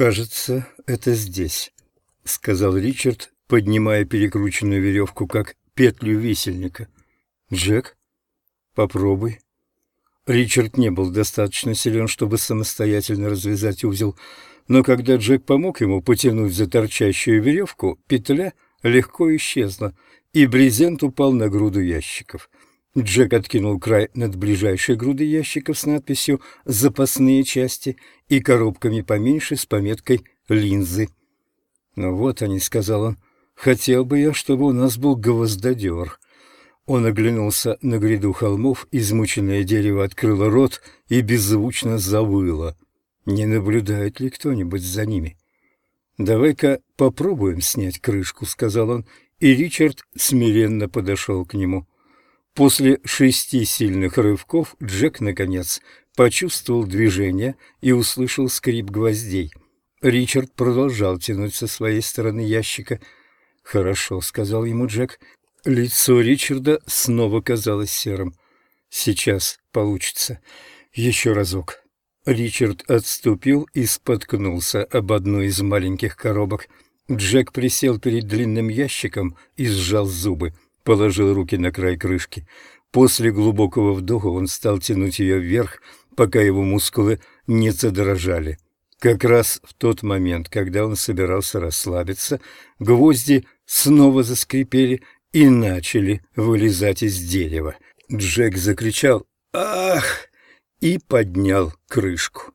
«Кажется, это здесь», — сказал Ричард, поднимая перекрученную веревку, как петлю висельника. «Джек, попробуй». Ричард не был достаточно силен, чтобы самостоятельно развязать узел, но когда Джек помог ему потянуть за торчащую веревку, петля легко исчезла, и брезент упал на груду ящиков. Джек откинул край над ближайшей грудой ящиков с надписью «Запасные части» и коробками поменьше с пометкой «Линзы». «Ну вот они», — сказал он, — «хотел бы я, чтобы у нас был гвоздодер». Он оглянулся на гряду холмов, измученное дерево открыло рот и беззвучно завыло. Не наблюдает ли кто-нибудь за ними? «Давай-ка попробуем снять крышку», — сказал он, и Ричард смиренно подошел к нему. После шести сильных рывков Джек, наконец, почувствовал движение и услышал скрип гвоздей. Ричард продолжал тянуть со своей стороны ящика. «Хорошо», — сказал ему Джек. Лицо Ричарда снова казалось серым. «Сейчас получится. Еще разок». Ричард отступил и споткнулся об одну из маленьких коробок. Джек присел перед длинным ящиком и сжал зубы положил руки на край крышки. После глубокого вдоха он стал тянуть ее вверх, пока его мускулы не задрожали. Как раз в тот момент, когда он собирался расслабиться, гвозди снова заскрипели и начали вылезать из дерева. Джек закричал «Ах!» и поднял крышку.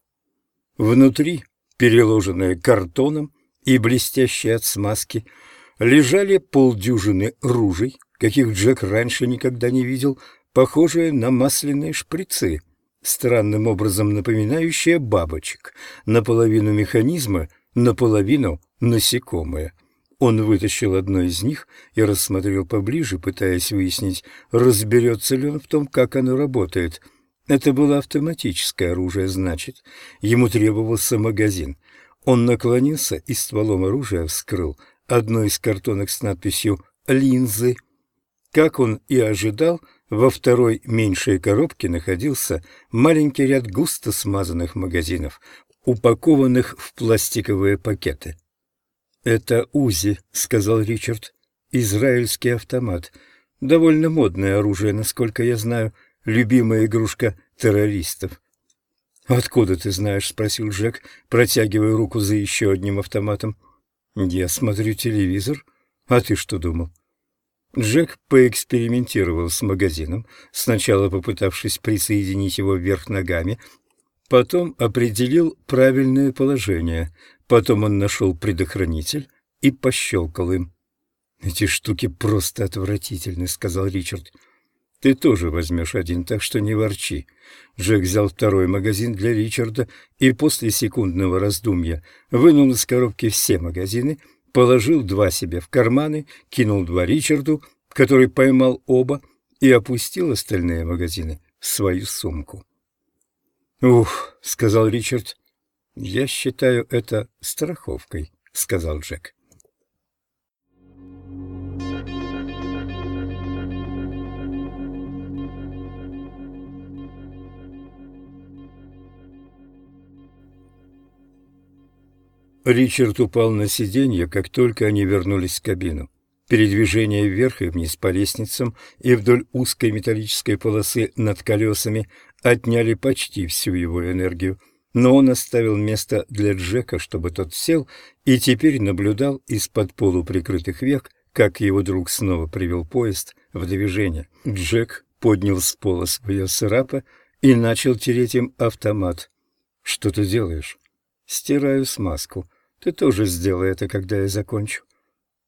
Внутри, переложенная картоном и блестящие от смазки, лежали полдюжины ружей, каких Джек раньше никогда не видел, похожие на масляные шприцы, странным образом напоминающие бабочек, наполовину механизма, наполовину насекомые. Он вытащил одно из них и рассмотрел поближе, пытаясь выяснить, разберется ли он в том, как оно работает. Это было автоматическое оружие, значит, ему требовался магазин. Он наклонился и стволом оружия вскрыл одну из картонок с надписью «Линзы». Как он и ожидал, во второй меньшей коробке находился маленький ряд густо смазанных магазинов, упакованных в пластиковые пакеты. «Это УЗИ», — сказал Ричард. «Израильский автомат. Довольно модное оружие, насколько я знаю. Любимая игрушка террористов». «Откуда ты знаешь?» — спросил Джек, протягивая руку за еще одним автоматом. «Я смотрю телевизор. А ты что думал?» Джек поэкспериментировал с магазином, сначала попытавшись присоединить его вверх ногами, потом определил правильное положение, потом он нашел предохранитель и пощелкал им. «Эти штуки просто отвратительны», — сказал Ричард. «Ты тоже возьмешь один, так что не ворчи». Джек взял второй магазин для Ричарда и после секундного раздумья вынул из коробки все магазины — положил два себе в карманы, кинул два Ричарду, который поймал оба, и опустил остальные магазины в свою сумку. «Ух», — сказал Ричард, — «я считаю это страховкой», — сказал Джек. Ричард упал на сиденье, как только они вернулись в кабину. Передвижение вверх и вниз по лестницам и вдоль узкой металлической полосы над колесами отняли почти всю его энергию, но он оставил место для Джека, чтобы тот сел, и теперь наблюдал из-под полуприкрытых век, как его друг снова привел поезд в движение. Джек поднял с пола свое сарапа и начал тереть им автомат. «Что ты делаешь?» «Стираю смазку». Ты тоже сделай это, когда я закончу.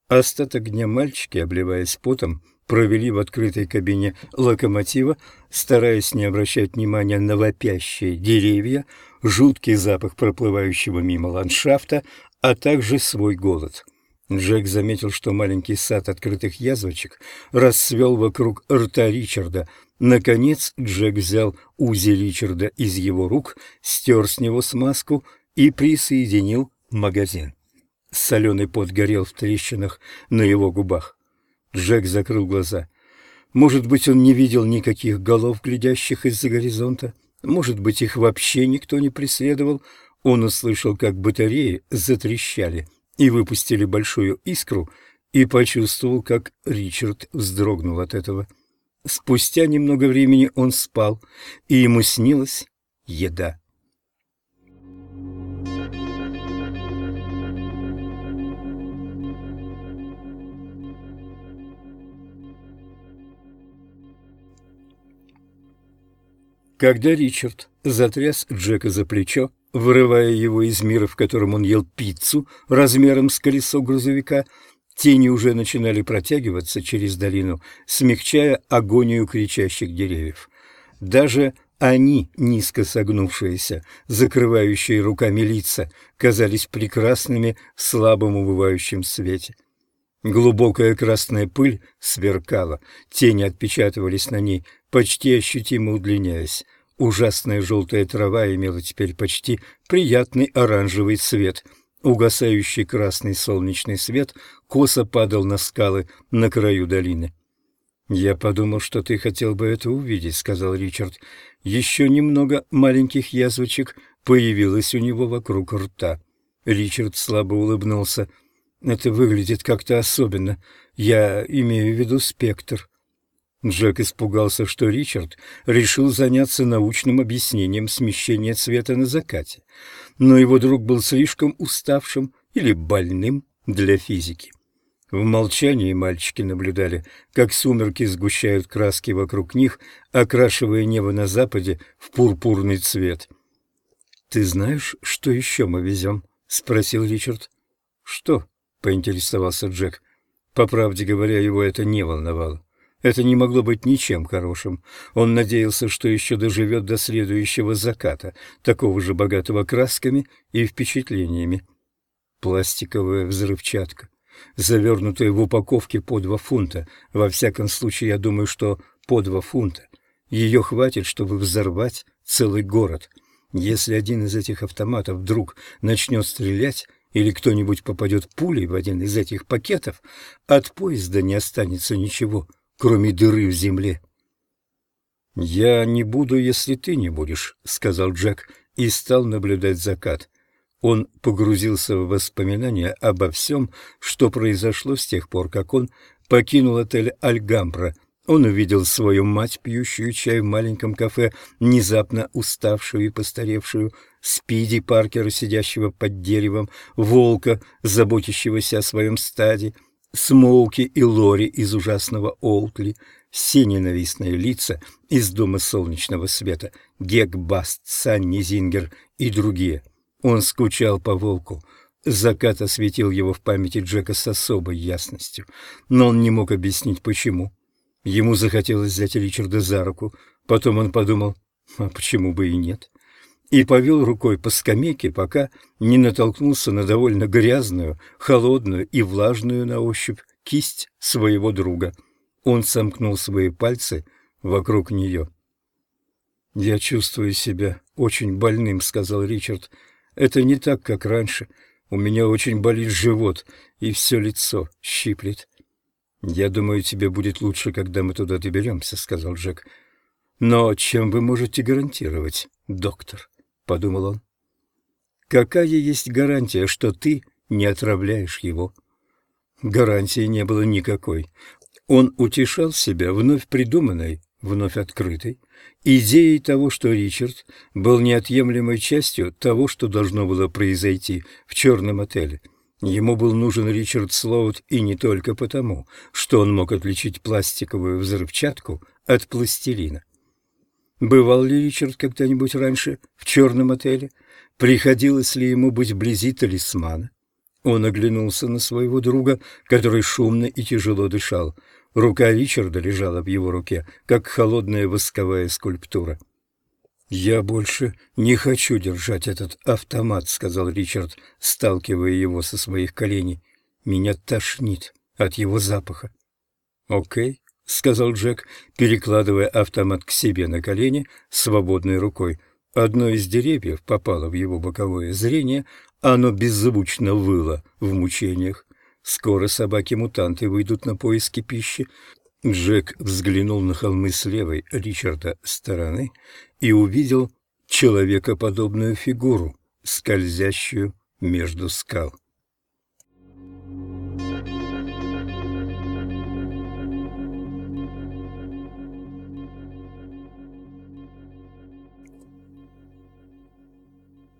Остаток дня мальчики, обливаясь потом, провели в открытой кабине локомотива, стараясь не обращать внимания на вопящие деревья, жуткий запах проплывающего мимо ландшафта, а также свой голод. Джек заметил, что маленький сад открытых язвочек расцвел вокруг рта Ричарда. Наконец Джек взял Узи Ричарда из его рук, стер с него смазку и присоединил магазин. Соленый пот горел в трещинах на его губах. Джек закрыл глаза. Может быть, он не видел никаких голов, глядящих из-за горизонта. Может быть, их вообще никто не преследовал. Он услышал, как батареи затрещали и выпустили большую искру, и почувствовал, как Ричард вздрогнул от этого. Спустя немного времени он спал, и ему снилась еда. Когда Ричард затряс Джека за плечо, вырывая его из мира, в котором он ел пиццу размером с колесо грузовика, тени уже начинали протягиваться через долину, смягчая агонию кричащих деревьев. Даже они, низко согнувшиеся, закрывающие руками лица, казались прекрасными в слабом убывающем свете. Глубокая красная пыль сверкала, тени отпечатывались на ней, почти ощутимо удлиняясь. Ужасная желтая трава имела теперь почти приятный оранжевый цвет. Угасающий красный солнечный свет косо падал на скалы на краю долины. «Я подумал, что ты хотел бы это увидеть», — сказал Ричард. Еще немного маленьких язвочек появилось у него вокруг рта. Ричард слабо улыбнулся. «Это выглядит как-то особенно. Я имею в виду спектр». Джек испугался, что Ричард решил заняться научным объяснением смещения цвета на закате, но его друг был слишком уставшим или больным для физики. В молчании мальчики наблюдали, как сумерки сгущают краски вокруг них, окрашивая небо на западе в пурпурный цвет. «Ты знаешь, что еще мы везем?» — спросил Ричард. «Что?» — поинтересовался Джек. По правде говоря, его это не волновало. Это не могло быть ничем хорошим. Он надеялся, что еще доживет до следующего заката, такого же богатого красками и впечатлениями. Пластиковая взрывчатка, завернутая в упаковке по два фунта. Во всяком случае, я думаю, что по два фунта. Ее хватит, чтобы взорвать целый город. Если один из этих автоматов вдруг начнет стрелять, или кто-нибудь попадет пулей в один из этих пакетов, от поезда не останется ничего, кроме дыры в земле. «Я не буду, если ты не будешь», — сказал Джек и стал наблюдать закат. Он погрузился в воспоминания обо всем, что произошло с тех пор, как он покинул отель «Альгамбра». Он увидел свою мать, пьющую чай в маленьком кафе, внезапно уставшую и постаревшую, Спиди Паркера, сидящего под деревом, Волка, заботящегося о своем стаде, Смоуки и Лори из ужасного Олтли, все ненавистные лица из Дома Солнечного Света, Гек Баст, Санни Зингер и другие. Он скучал по волку. Закат осветил его в памяти Джека с особой ясностью, но он не мог объяснить, почему. Ему захотелось взять Ричарда за руку, потом он подумал, а почему бы и нет и повел рукой по скамейке, пока не натолкнулся на довольно грязную, холодную и влажную на ощупь кисть своего друга. Он сомкнул свои пальцы вокруг нее. «Я чувствую себя очень больным», — сказал Ричард. «Это не так, как раньше. У меня очень болит живот, и все лицо щиплет». «Я думаю, тебе будет лучше, когда мы туда доберемся», — сказал Джек. «Но чем вы можете гарантировать, доктор?» Подумал он. Какая есть гарантия, что ты не отравляешь его? Гарантии не было никакой. Он утешал себя вновь придуманной, вновь открытой, идеей того, что Ричард был неотъемлемой частью того, что должно было произойти в черном отеле. Ему был нужен Ричард Слоут и не только потому, что он мог отличить пластиковую взрывчатку от пластилина. Бывал ли Ричард когда-нибудь раньше в черном отеле? Приходилось ли ему быть вблизи талисмана? Он оглянулся на своего друга, который шумно и тяжело дышал. Рука Ричарда лежала в его руке, как холодная восковая скульптура. «Я больше не хочу держать этот автомат», — сказал Ричард, сталкивая его со своих коленей. «Меня тошнит от его запаха». «Окей», — сказал Джек, перекладывая автомат к себе на колени свободной рукой. Одно из деревьев попало в его боковое зрение, оно беззвучно выло в мучениях. Скоро собаки-мутанты выйдут на поиски пищи. Джек взглянул на холмы с левой Ричарда стороны и увидел человекоподобную фигуру скользящую между скал.